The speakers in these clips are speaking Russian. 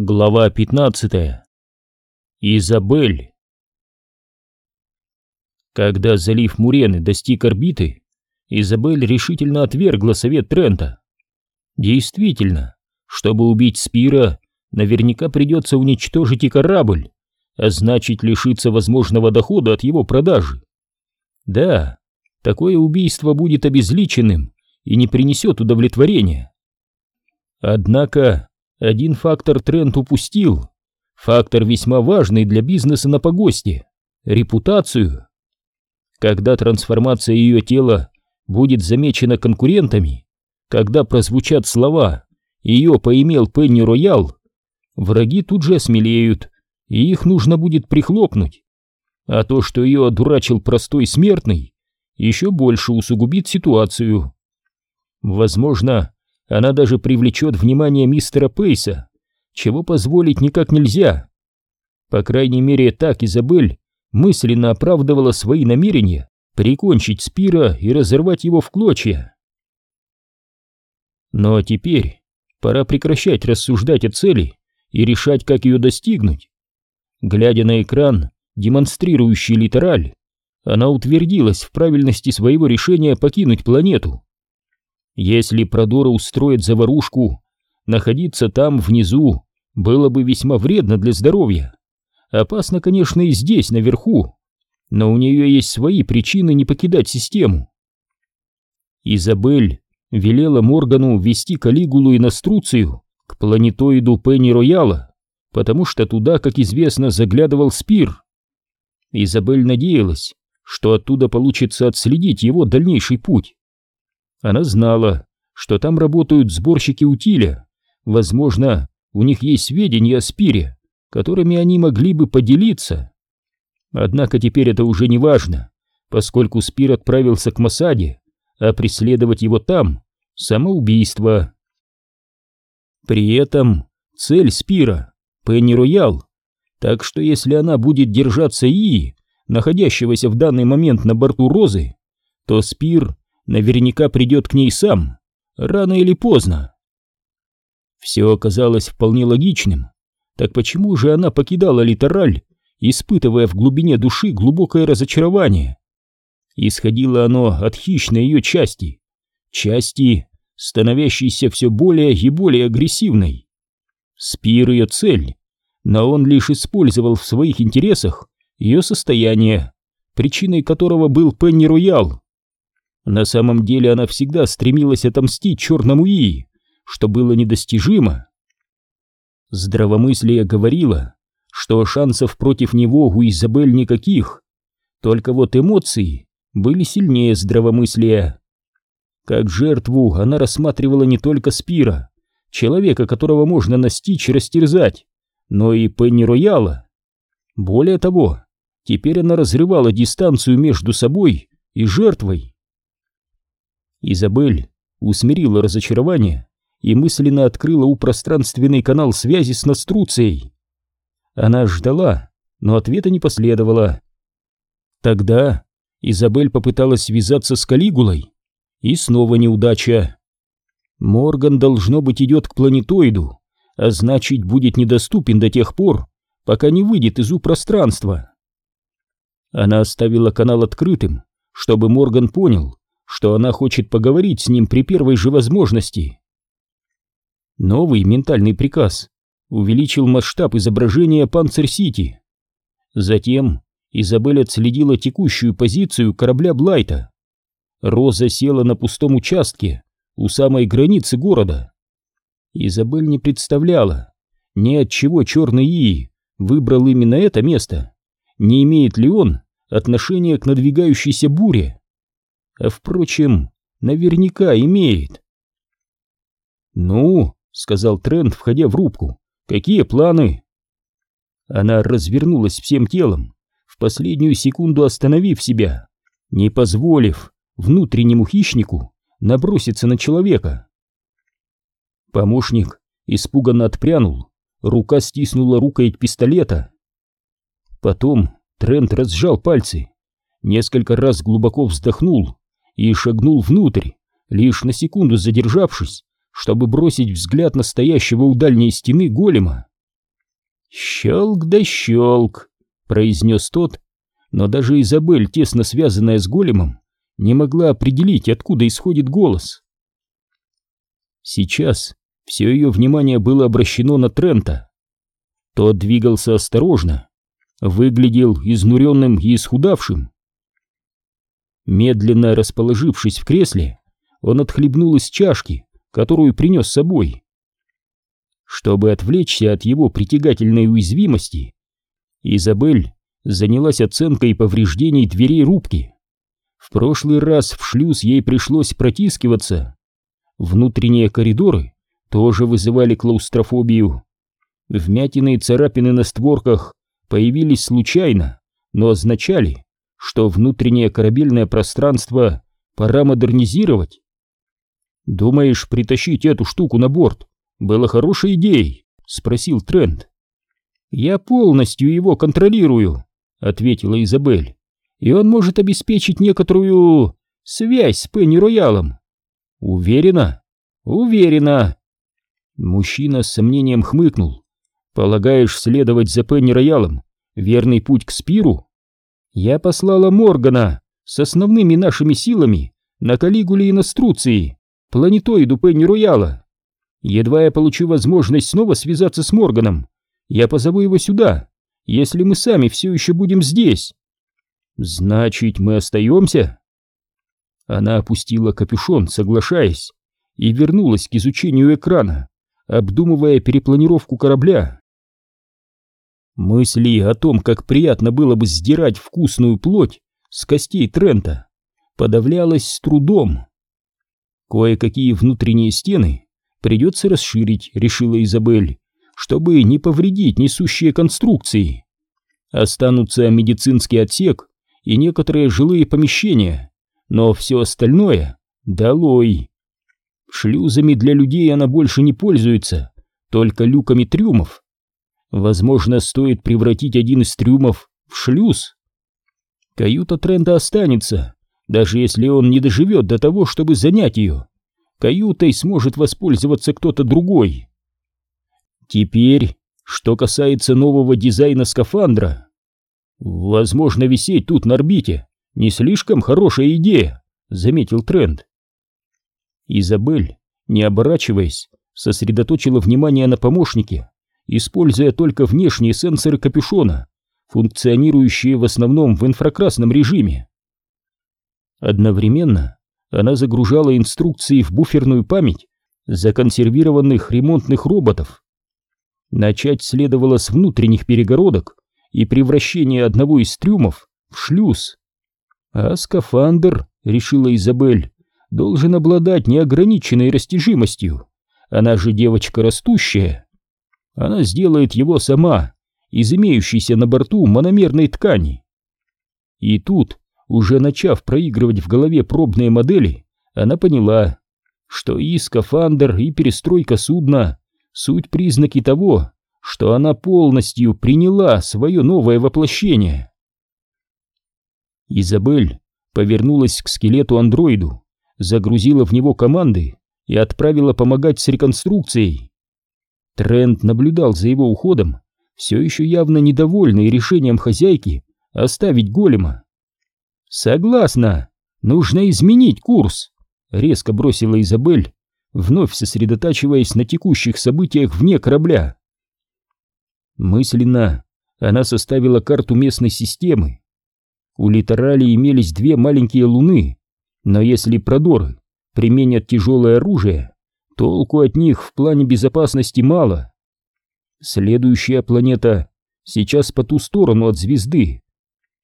Глава 15. Изабель. Когда залив Мурены достиг орбиты, Изабель решительно отвергла совет Трента. Действительно, чтобы убить Спира, наверняка придется уничтожить и корабль, а значит лишиться возможного дохода от его продажи. Да, такое убийство будет обезличенным и не принесет удовлетворения. Однако один фактор Трент упустил. Фактор весьма важный для бизнеса на погосте — репутацию. Когда трансформация ее тела будет замечена конкурентами, когда прозвучат слова «ее поимел Пенни Роял», враги тут же осмелеют, и их нужно будет прихлопнуть. А то, что ее одурачил простой смертный, еще больше усугубит ситуацию. Возможно, она даже привлечет внимание мистера Пейса, чего позволить никак нельзя. По крайней мере, так Изабель мысленно оправдывала свои намерения прикончить Спира и разорвать его в клочья. Но теперь пора прекращать рассуждать о цели и решать, как ее достигнуть. Глядя на экран, демонстрирующий литераль, она утвердилась в правильности своего решения покинуть планету. Если Продора устроит заварушку, находиться там, внизу, было бы весьма вредно для здоровья. Опасно, конечно, и здесь, наверху, но у нее есть свои причины не покидать систему. Изабель велела Моргану ввести Калигулу и Наструцию к планетоиду Пенни Рояла, потому что туда, как известно, заглядывал Спир. Изабель надеялась, что оттуда получится отследить его дальнейший путь. Она знала, что там работают сборщики утиля. Возможно, у них есть сведения о Спире, которыми они могли бы поделиться. Однако теперь это уже не важно, поскольку Спир отправился к Масаде, а преследовать его там — самоубийство. При этом цель Спира — Пенни Роял, так что если она будет держаться И, находящегося в данный момент на борту Розы, то Спир наверняка придет к ней сам, рано или поздно. Все оказалось вполне логичным. Так почему же она покидала литераль, испытывая в глубине души глубокое разочарование? Исходило оно от хищной ее части, части, становящейся все более и более агрессивной. Спир ее цель, но он лишь использовал в своих интересах ее состояние, причиной которого был Пенни Роял. На самом деле она всегда стремилась отомстить черному Ии, что было недостижимо. Здравомыслие говорило, что шансов против него у Изабель никаких, только вот эмоции были сильнее здравомыслия. Как жертву она рассматривала не только Спира, человека, которого можно настичь и растерзать, но и Пенни Рояла. Более того, теперь она разрывала дистанцию между собой и жертвой. Изабель усмирила разочарование и мысленно открыла у пространственный канал связи с Наструцией. Она ждала, но ответа не последовало. Тогда Изабель попыталась связаться с Калигулой, и снова неудача. Морган, должно быть, идет к планетоиду, а значит, будет недоступен до тех пор, пока не выйдет из у-пространства. Она оставила канал открытым, чтобы Морган понял, что она хочет поговорить с ним при первой же возможности. Новый ментальный приказ увеличил масштаб изображения Панцер-Сити. Затем Изабель отследила текущую позицию корабля Блайта. Роза села на пустом участке у самой границы города. Изабель не представляла, ни от чего черный Ии выбрал именно это место, не имеет ли он отношения к надвигающейся буре. А впрочем, наверняка имеет. «Ну», — сказал Трент, входя в рубку, — «какие планы?» Она развернулась всем телом, в последнюю секунду остановив себя, не позволив внутреннему хищнику наброситься на человека. Помощник испуганно отпрянул, рука стиснула рукоять пистолета. Потом Трент разжал пальцы, несколько раз глубоко вздохнул и шагнул внутрь, лишь на секунду задержавшись, чтобы бросить взгляд настоящего у дальней стены голема. «Щелк да щелк», — произнес тот, но даже Изабель, тесно связанная с големом, не могла определить, откуда исходит голос. Сейчас все ее внимание было обращено на Трента. Тот двигался осторожно, выглядел изнуренным и исхудавшим. Медленно расположившись в кресле, он отхлебнул из чашки, которую принес с собой. Чтобы отвлечься от его притягательной уязвимости, Изабель занялась оценкой повреждений дверей рубки. В прошлый раз в шлюз ей пришлось протискиваться. Внутренние коридоры тоже вызывали клаустрофобию. Вмятины и царапины на створках появились случайно, но означали, что внутреннее корабельное пространство пора модернизировать. «Думаешь, притащить эту штуку на борт было хорошей идеей?» — спросил Трент. «Я полностью его контролирую», — ответила Изабель. «И он может обеспечить некоторую связь с Пенни Роялом». «Уверена?» «Уверена». Мужчина с сомнением хмыкнул. «Полагаешь, следовать за Пенни Роялом — верный путь к Спиру?» Я послала Моргана с основными нашими силами на Калигуле и Наструции, планетоиду Пенни Рояла. Едва я получу возможность снова связаться с Морганом, я позову его сюда, если мы сами все еще будем здесь. Значит, мы остаемся? Она опустила капюшон, соглашаясь, и вернулась к изучению экрана, обдумывая перепланировку корабля. Мысли о том, как приятно было бы сдирать вкусную плоть с костей Трента, подавлялась с трудом. Кое-какие внутренние стены придется расширить, решила Изабель, чтобы не повредить несущие конструкции. Останутся медицинский отсек и некоторые жилые помещения, но все остальное долой. Шлюзами для людей она больше не пользуется, только люками трюмов. Возможно, стоит превратить один из трюмов в шлюз. Каюта Трента останется, даже если он не доживет до того, чтобы занять ее. Каютой сможет воспользоваться кто-то другой. Теперь, что касается нового дизайна скафандра. Возможно, висеть тут на орбите не слишком хорошая идея, заметил Трент. Изабель, не оборачиваясь, сосредоточила внимание на помощнике используя только внешние сенсоры капюшона, функционирующие в основном в инфракрасном режиме. Одновременно она загружала инструкции в буферную память законсервированных ремонтных роботов. Начать следовало с внутренних перегородок и превращения одного из трюмов в шлюз. А скафандр, решила Изабель, должен обладать неограниченной растяжимостью. Она же девочка растущая. Она сделает его сама, из имеющейся на борту мономерной ткани. И тут, уже начав проигрывать в голове пробные модели, она поняла, что и скафандр, и перестройка судна — суть признаки того, что она полностью приняла свое новое воплощение. Изабель повернулась к скелету-андроиду, загрузила в него команды и отправила помогать с реконструкцией. Трент наблюдал за его уходом, все еще явно недовольный решением хозяйки оставить голема. «Согласна, нужно изменить курс», — резко бросила Изабель, вновь сосредотачиваясь на текущих событиях вне корабля. Мысленно она составила карту местной системы. У литерали имелись две маленькие луны, но если продоры применят тяжелое оружие, Толку от них в плане безопасности мало. Следующая планета сейчас по ту сторону от звезды.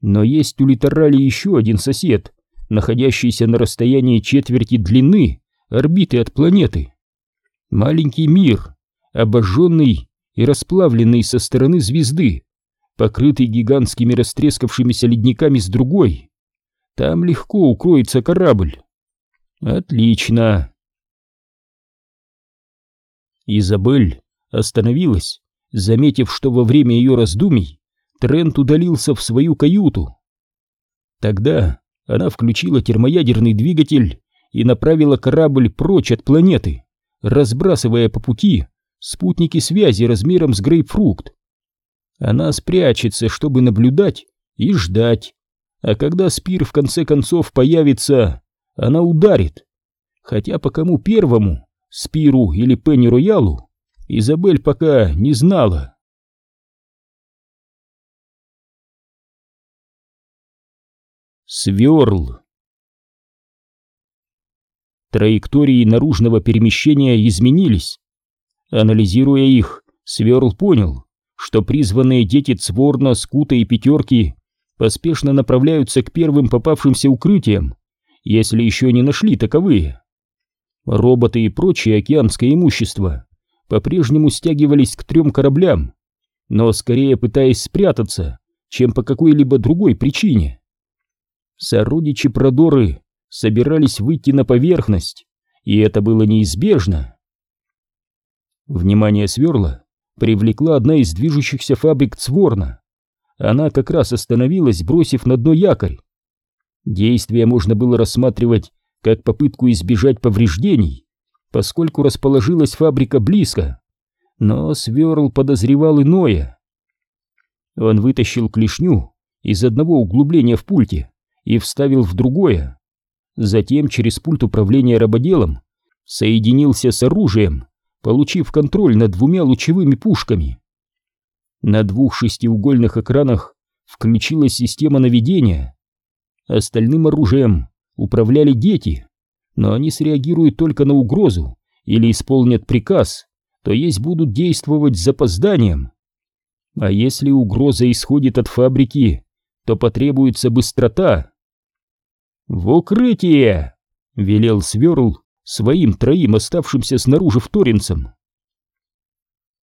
Но есть у Литерали еще один сосед, находящийся на расстоянии четверти длины орбиты от планеты. Маленький мир, обожженный и расплавленный со стороны звезды, покрытый гигантскими растрескавшимися ледниками с другой. Там легко укроется корабль. Отлично. Изабель остановилась, заметив, что во время ее раздумий Трент удалился в свою каюту. Тогда она включила термоядерный двигатель и направила корабль прочь от планеты, разбрасывая по пути спутники связи размером с грейпфрукт. Она спрячется, чтобы наблюдать и ждать. А когда Спир в конце концов появится, она ударит. Хотя по кому первому, Спиру или Пенни Роялу, Изабель пока не знала. Сверл Траектории наружного перемещения изменились. Анализируя их, Сверл понял, что призванные дети Цворна, Скута и Пятерки поспешно направляются к первым попавшимся укрытиям, если еще не нашли таковые. Роботы и прочее океанское имущество по-прежнему стягивались к трем кораблям, но скорее пытаясь спрятаться, чем по какой-либо другой причине. Сородичи Продоры собирались выйти на поверхность, и это было неизбежно. Внимание сверла привлекла одна из движущихся фабрик Цворна. Она как раз остановилась, бросив на дно якорь. Действие можно было рассматривать как попытку избежать повреждений, поскольку расположилась фабрика близко. Но Сверл подозревал иное. Он вытащил клешню из одного углубления в пульте и вставил в другое. Затем через пульт управления рабоделом соединился с оружием, получив контроль над двумя лучевыми пушками. На двух шестиугольных экранах включилась система наведения. Остальным оружием управляли дети, но они среагируют только на угрозу или исполнят приказ, то есть будут действовать с запозданием. А если угроза исходит от фабрики, то потребуется быстрота. «В укрытие!» — велел Сверл своим троим оставшимся снаружи вторинцам.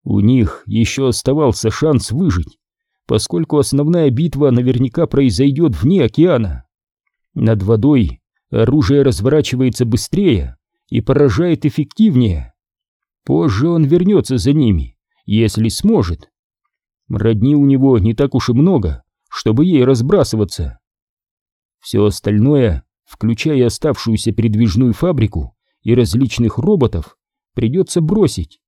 У них еще оставался шанс выжить, поскольку основная битва наверняка произойдет вне океана. Над водой оружие разворачивается быстрее и поражает эффективнее. Позже он вернется за ними, если сможет. Родни у него не так уж и много, чтобы ей разбрасываться. Все остальное, включая оставшуюся передвижную фабрику и различных роботов, придется бросить.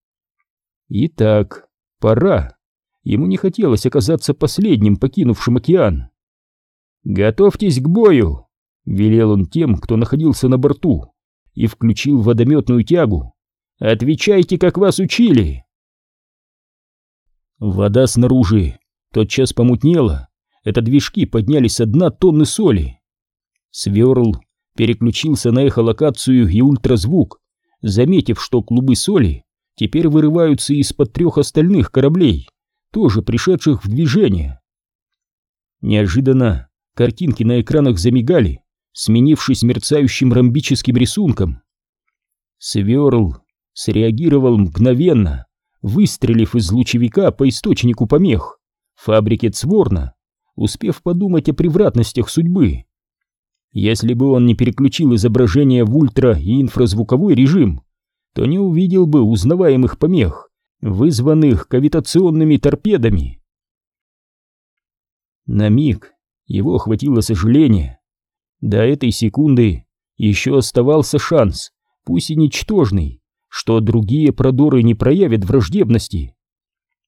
Итак, пора. Ему не хотелось оказаться последним, покинувшим океан. «Готовьтесь к бою!» — велел он тем, кто находился на борту, и включил водометную тягу. «Отвечайте, как вас учили!» Вода снаружи тотчас помутнела, это движки подняли со дна тонны соли. Сверл переключился на эхолокацию и ультразвук, заметив, что клубы соли теперь вырываются из-под трех остальных кораблей, тоже пришедших в движение. Неожиданно картинки на экранах замигали, сменившись мерцающим ромбическим рисунком. Сверл среагировал мгновенно, выстрелив из лучевика по источнику помех, фабрике Цворна, успев подумать о превратностях судьбы. Если бы он не переключил изображение в ультра- и инфразвуковой режим, то не увидел бы узнаваемых помех, вызванных кавитационными торпедами. На миг его охватило сожаление. До этой секунды еще оставался шанс, пусть и ничтожный, что другие продоры не проявят враждебности.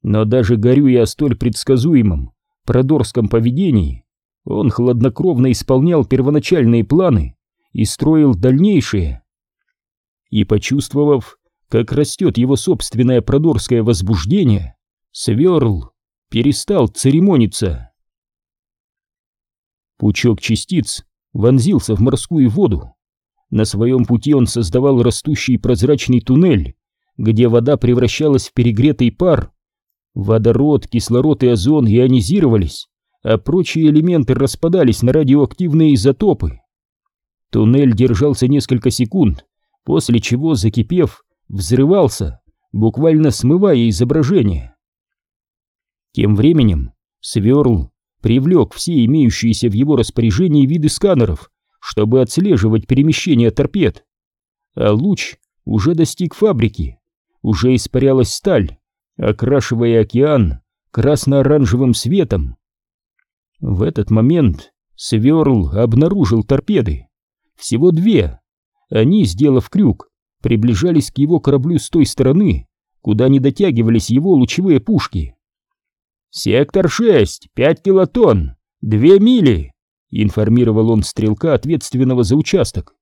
Но даже горюя о столь предсказуемом продорском поведении, он хладнокровно исполнял первоначальные планы и строил дальнейшие. И почувствовав, как растет его собственное продорское возбуждение, Сверл перестал церемониться. Пучок частиц вонзился в морскую воду. На своем пути он создавал растущий прозрачный туннель, где вода превращалась в перегретый пар. Водород, кислород и озон ионизировались, а прочие элементы распадались на радиоактивные изотопы. Туннель держался несколько секунд, после чего, закипев, взрывался, буквально смывая изображение. Тем временем Сверл привлек все имеющиеся в его распоряжении виды сканеров, чтобы отслеживать перемещение торпед. А луч уже достиг фабрики, уже испарялась сталь, окрашивая океан красно-оранжевым светом. В этот момент Сверл обнаружил торпеды. Всего две. Они, сделав крюк, приближались к его кораблю с той стороны, куда не дотягивались его лучевые пушки. «Сектор 6, 5 килотонн, 2 мили!» — информировал он стрелка, ответственного за участок.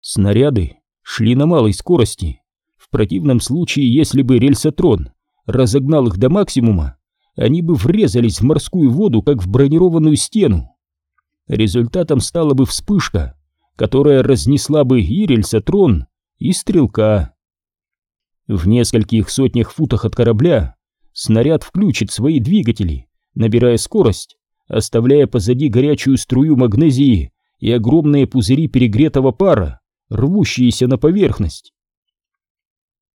Снаряды шли на малой скорости. В противном случае, если бы рельсотрон разогнал их до максимума, они бы врезались в морскую воду, как в бронированную стену. Результатом стала бы вспышка, которая разнесла бы и рельсотрон, и стрелка. В нескольких сотнях футах от корабля снаряд включит свои двигатели, набирая скорость, оставляя позади горячую струю магнезии и огромные пузыри перегретого пара, рвущиеся на поверхность.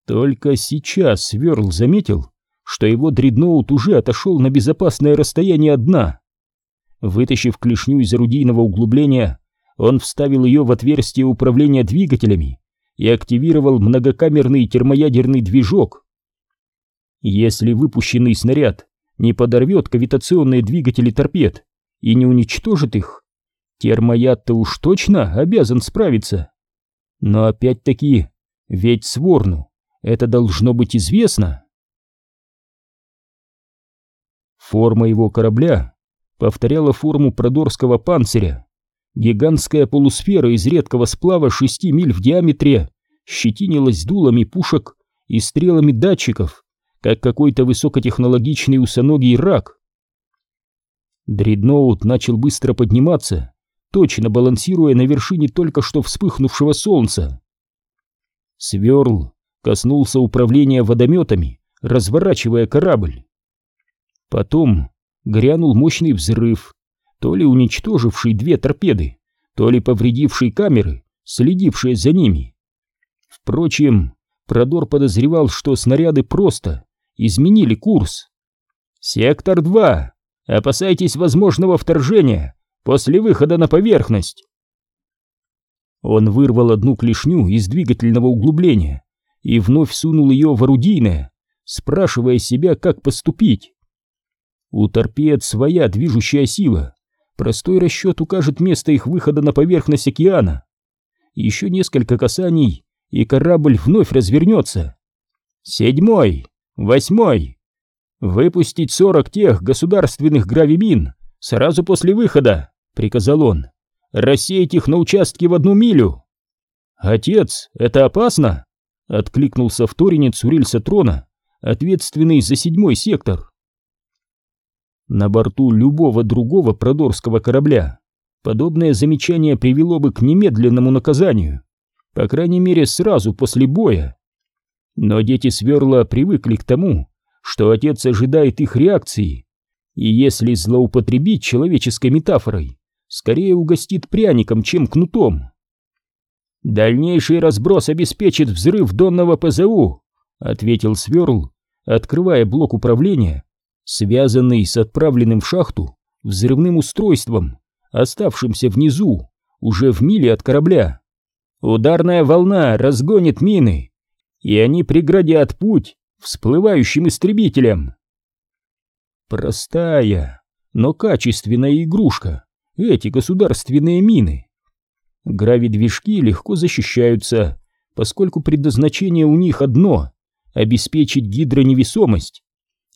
Только сейчас Сверл заметил, что его дредноут уже отошел на безопасное расстояние от дна. Вытащив клешню из орудийного углубления, он вставил ее в отверстие управления двигателями и активировал многокамерный термоядерный движок. Если выпущенный снаряд не подорвет кавитационные двигатели торпед и не уничтожит их, термояд-то уж точно обязан справиться. Но опять-таки, ведь Сворну это должно быть известно. Форма его корабля повторяла форму продорского панциря. Гигантская полусфера из редкого сплава шести миль в диаметре щетинилась дулами пушек и стрелами датчиков, как какой-то высокотехнологичный усоногий рак. Дредноут начал быстро подниматься, точно балансируя на вершине только что вспыхнувшего солнца. Сверл коснулся управления водометами, разворачивая корабль. Потом грянул мощный взрыв, то ли уничтоживший две торпеды, то ли повредивший камеры, следившие за ними. Впрочем, Продор подозревал, что снаряды просто изменили курс. «Сектор 2! Опасайтесь возможного вторжения после выхода на поверхность!» Он вырвал одну клешню из двигательного углубления и вновь сунул ее в орудийное, спрашивая себя, как поступить. У торпед своя движущая сила. Простой расчет укажет место их выхода на поверхность океана. Еще несколько касаний, и корабль вновь развернется. Седьмой, восьмой. Выпустить сорок тех государственных гравимин сразу после выхода, приказал он. Рассеять их на участке в одну милю. Отец, это опасно? Откликнулся вторинец Урильса Трона, ответственный за седьмой сектор на борту любого другого продорского корабля, подобное замечание привело бы к немедленному наказанию, по крайней мере сразу после боя. Но дети Сверла привыкли к тому, что отец ожидает их реакции, и если злоупотребить человеческой метафорой, скорее угостит пряником, чем кнутом. «Дальнейший разброс обеспечит взрыв донного ПЗУ», — ответил Сверл, открывая блок управления связанный с отправленным в шахту взрывным устройством, оставшимся внизу, уже в миле от корабля. Ударная волна разгонит мины, и они преградят путь всплывающим истребителям. Простая, но качественная игрушка, эти государственные мины. Гравидвижки легко защищаются, поскольку предназначение у них одно — обеспечить гидроневесомость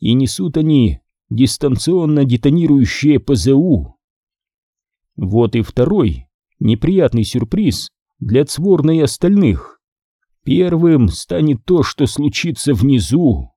и несут они дистанционно детонирующие ПЗУ. Вот и второй неприятный сюрприз для Цворна и остальных. Первым станет то, что случится внизу.